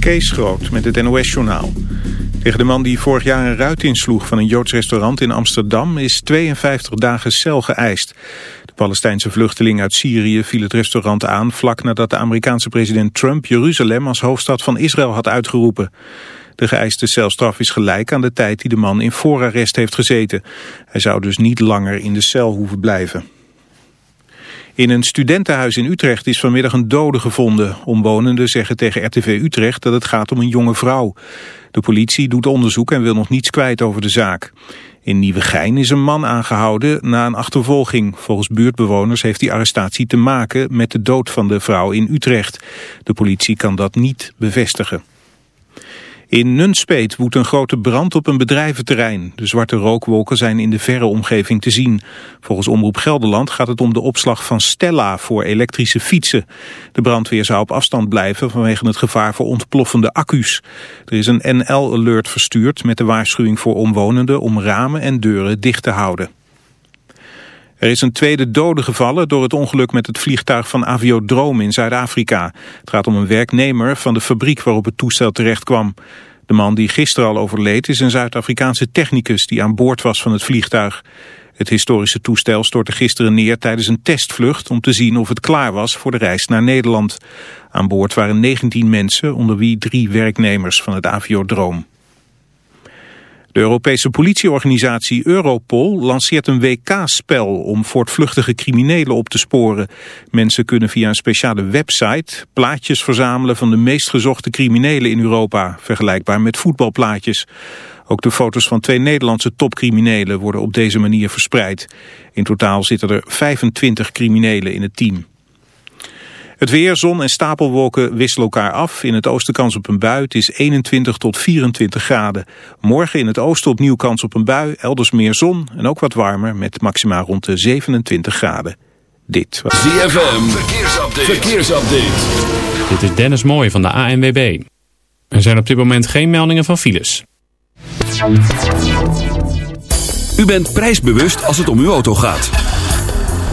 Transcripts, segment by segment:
Kees Groot met het NOS-journaal. Tegen de man die vorig jaar een ruit insloeg van een Joods restaurant in Amsterdam is 52 dagen cel geëist. De Palestijnse vluchteling uit Syrië viel het restaurant aan vlak nadat de Amerikaanse president Trump Jeruzalem als hoofdstad van Israël had uitgeroepen. De geëiste celstraf is gelijk aan de tijd die de man in voorarrest heeft gezeten. Hij zou dus niet langer in de cel hoeven blijven. In een studentenhuis in Utrecht is vanmiddag een dode gevonden. Omwonenden zeggen tegen RTV Utrecht dat het gaat om een jonge vrouw. De politie doet onderzoek en wil nog niets kwijt over de zaak. In Nieuwegein is een man aangehouden na een achtervolging. Volgens buurtbewoners heeft die arrestatie te maken met de dood van de vrouw in Utrecht. De politie kan dat niet bevestigen. In Nunspeet woedt een grote brand op een bedrijventerrein. De zwarte rookwolken zijn in de verre omgeving te zien. Volgens Omroep Gelderland gaat het om de opslag van Stella voor elektrische fietsen. De brandweer zou op afstand blijven vanwege het gevaar voor ontploffende accu's. Er is een NL-alert verstuurd met de waarschuwing voor omwonenden om ramen en deuren dicht te houden. Er is een tweede dode gevallen door het ongeluk met het vliegtuig van Aviodrome in Zuid-Afrika. Het gaat om een werknemer van de fabriek waarop het toestel terecht kwam. De man die gisteren al overleed is een Zuid-Afrikaanse technicus die aan boord was van het vliegtuig. Het historische toestel stortte gisteren neer tijdens een testvlucht om te zien of het klaar was voor de reis naar Nederland. Aan boord waren 19 mensen, onder wie drie werknemers van het Aviodroom. De Europese politieorganisatie Europol lanceert een WK-spel om voortvluchtige criminelen op te sporen. Mensen kunnen via een speciale website plaatjes verzamelen van de meest gezochte criminelen in Europa, vergelijkbaar met voetbalplaatjes. Ook de foto's van twee Nederlandse topcriminelen worden op deze manier verspreid. In totaal zitten er 25 criminelen in het team. Het weer, zon en stapelwolken wisselen elkaar af. In het oosten kans op een bui. Het is 21 tot 24 graden. Morgen in het oosten opnieuw kans op een bui. Elders meer zon en ook wat warmer met maxima rond de 27 graden. Dit was ZFM. Verkeersupdate. Verkeersupdate. Dit is Dennis Mooij van de ANWB. Er zijn op dit moment geen meldingen van files. U bent prijsbewust als het om uw auto gaat.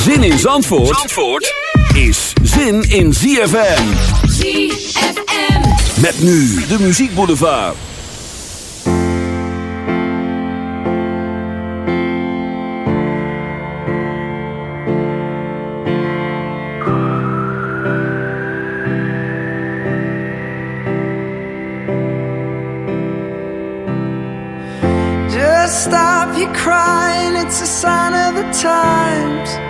Zin in Zandvoort, Zandvoort is zin in ZFM. ZFM. Met nu de muziekboulevard. Just stop your crying, it's a sign of the times.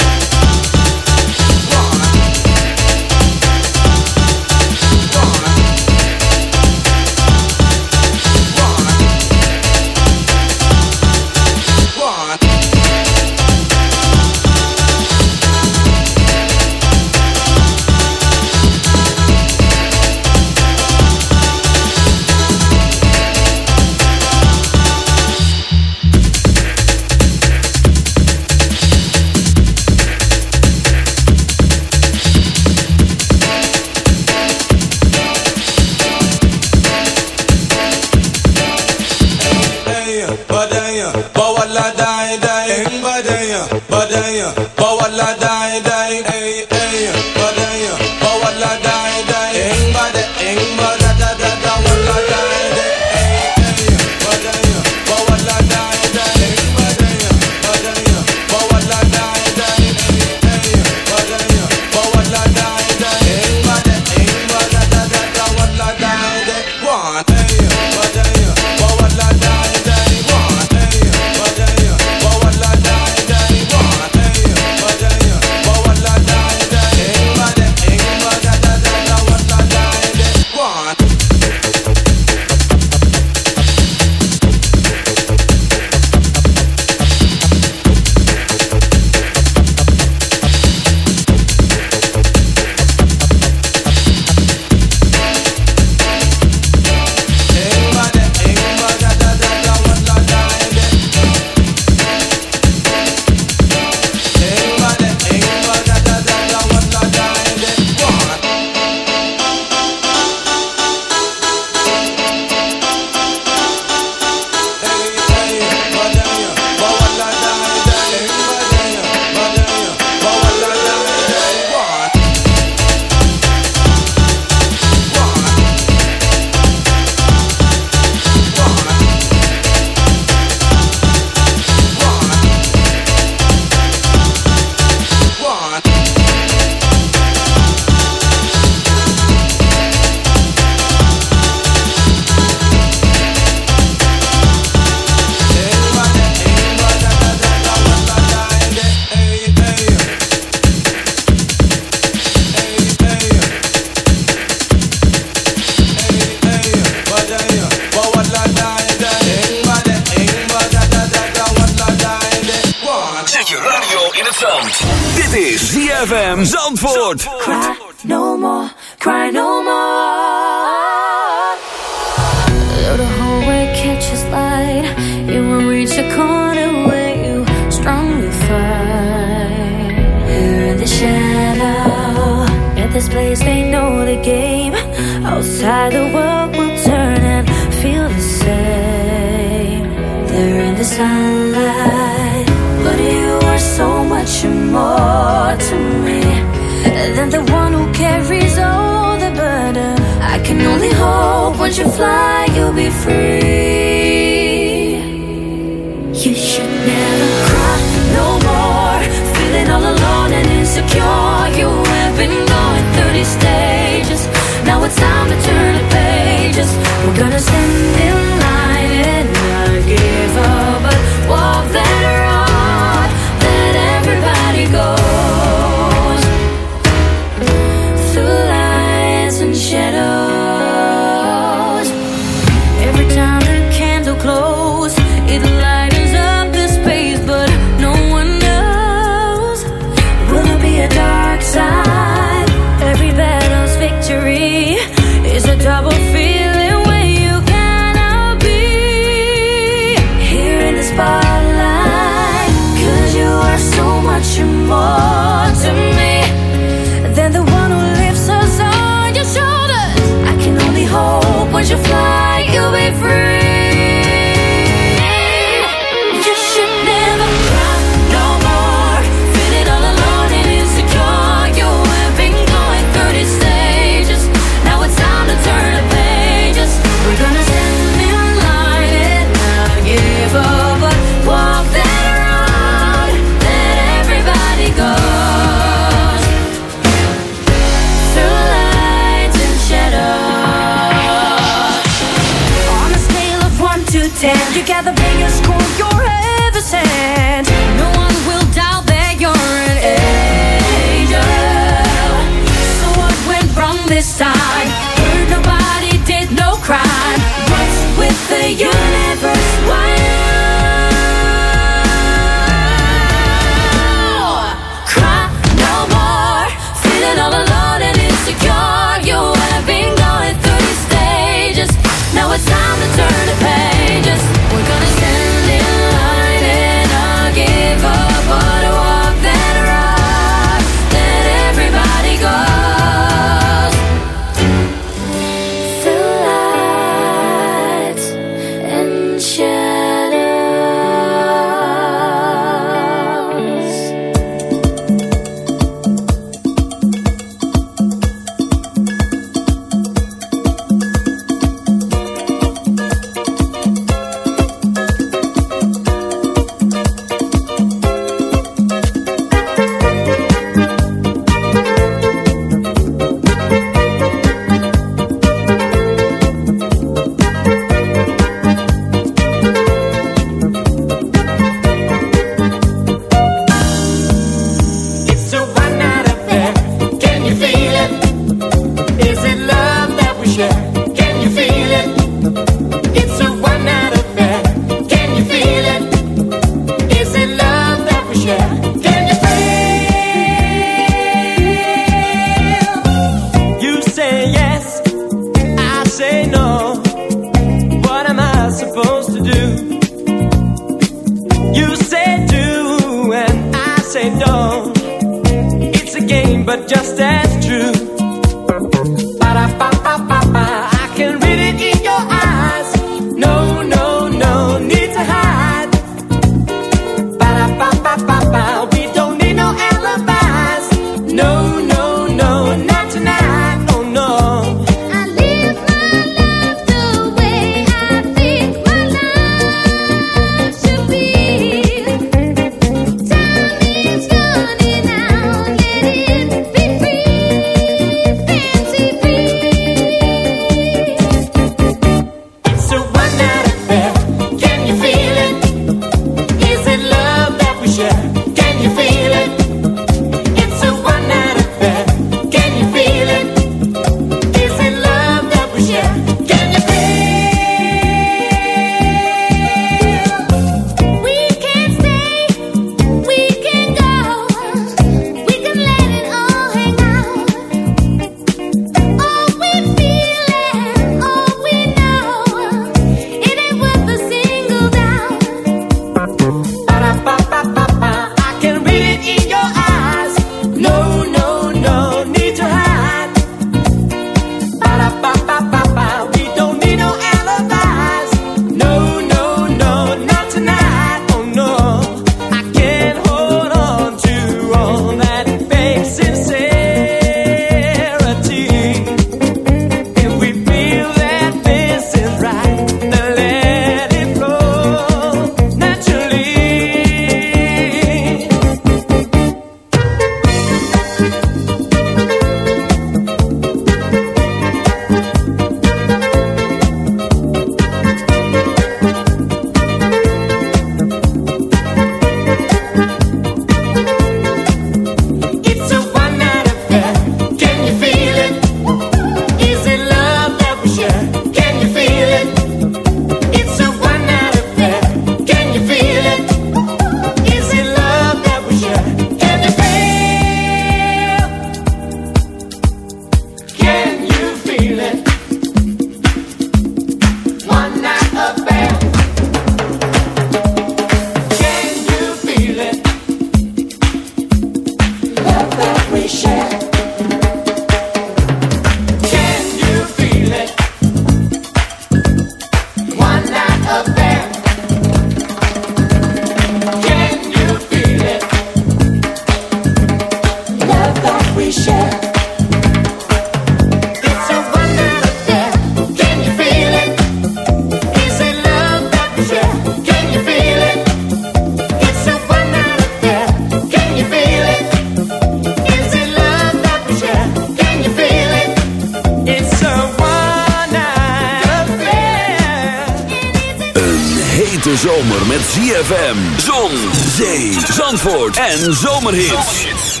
ZFM, Zon, Zee, Zandvoort en Zomerhits.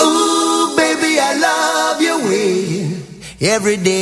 Ooh, baby, I love your way. Every day.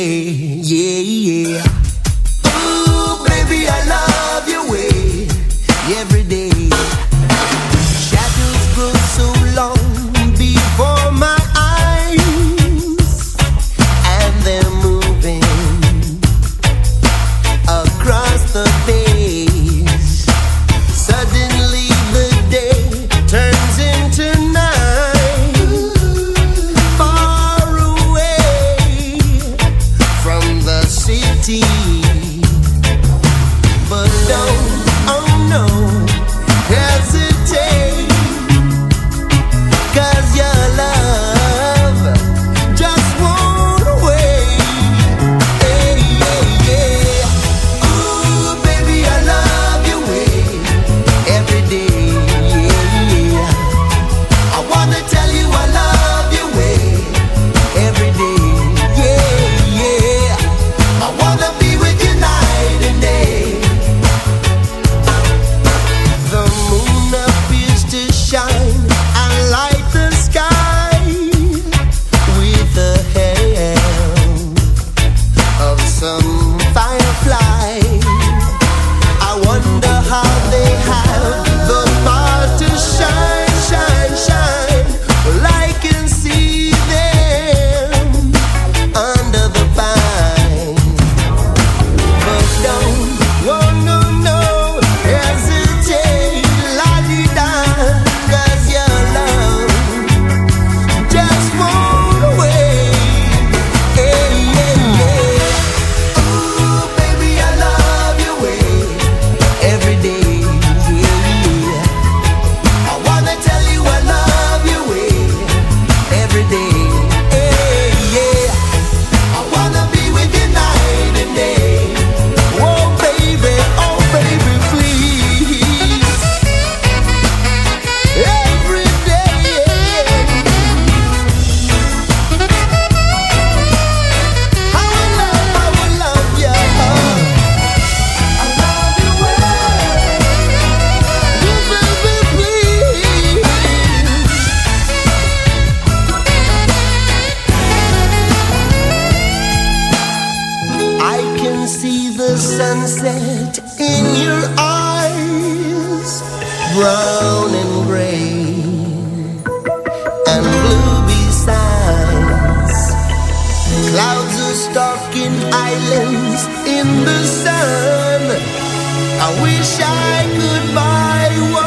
shy goodbye.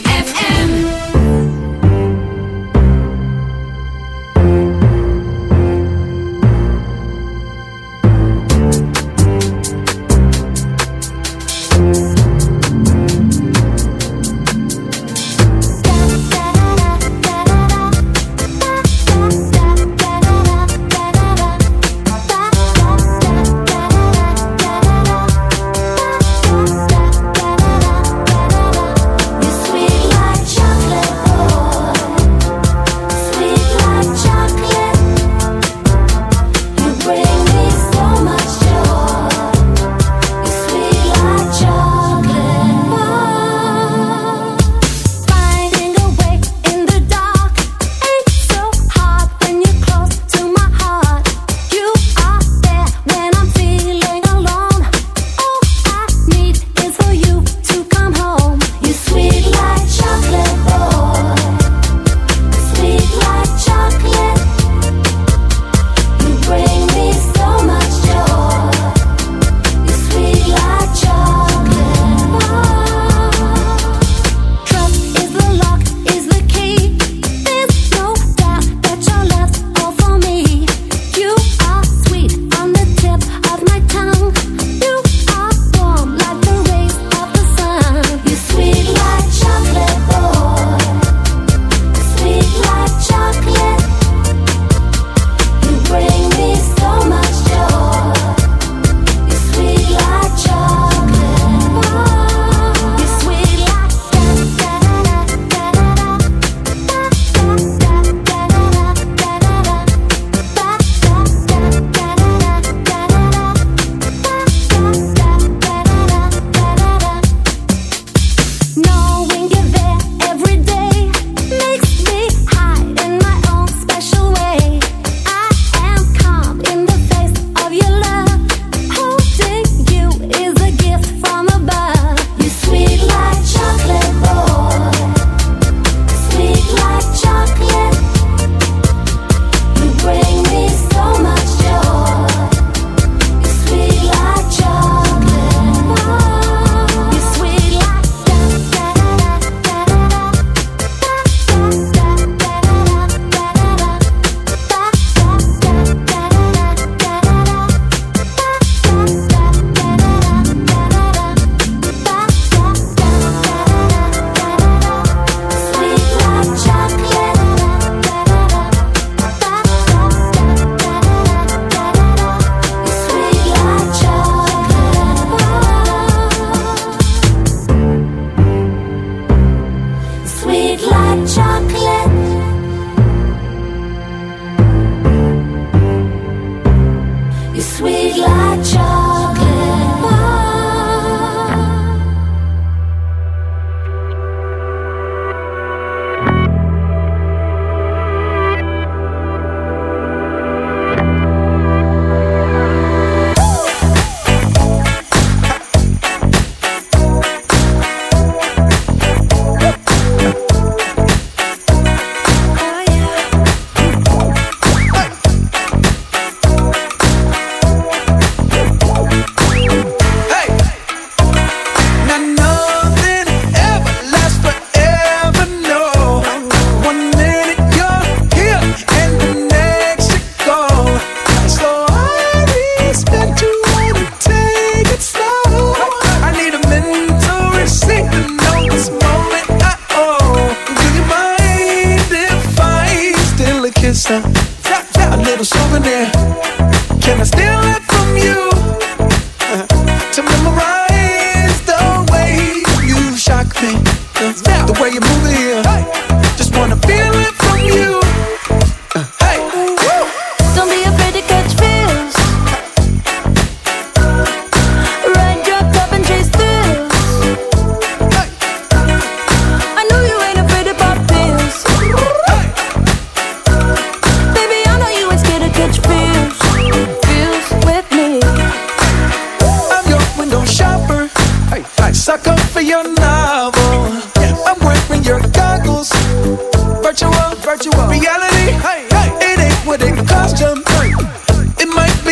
chocolate.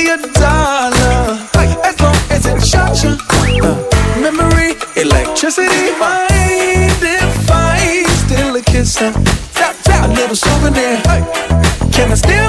Be a dollar. As long as it shocks you. Memory, electricity. Mind if I steal a kiss? Uh, tap, tap, a little souvenir. Can I steal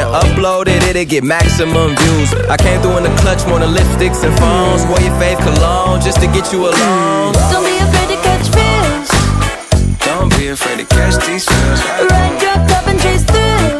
and upload it, it'll get maximum views. I came through in the clutch more than lipsticks and phones. Wore your fave cologne just to get you alone. Don't be afraid to catch feels. Don't be afraid to catch these feels. Ride your cup and chase thrills.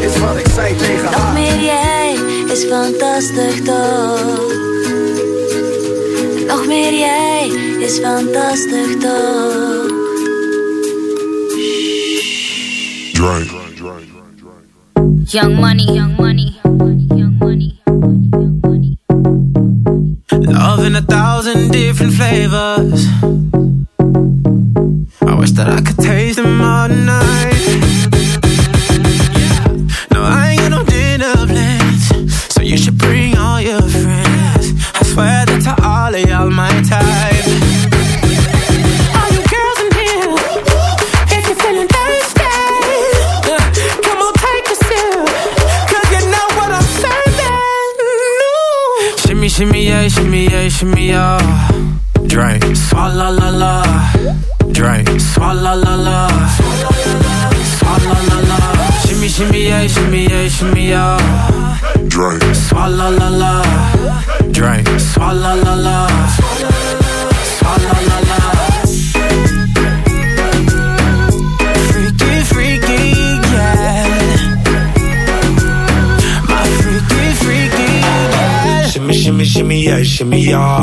Is wat ik zei tegen Nog meer jij is fantastisch toch? Nog meer jij is fantastisch toch? Young money, young money,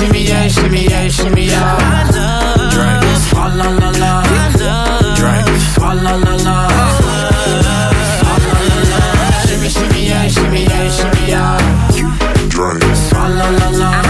Shimmy, shimmy, yeah, shimmy, yeah, shimmy, yeah. Drink. Swalla la la. Drink. Swalla la la. Swalla la la. Shimmy, shimmy, yeah, shimmy, yeah, shimmy, yeah. Drink. Swalla la la. Drink.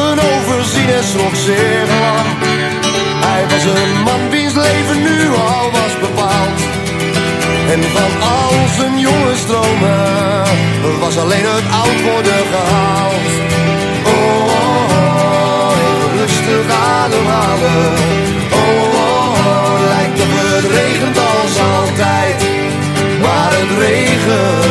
en schrok zeer lang. Hij was een man wiens leven nu al was bepaald. En van al zijn jonge stromen was alleen het oud worden gehaald. Oh, oh, oh, rustig ademhalen. Oh, oh, oh, lijkt of het regent als altijd. Maar het regent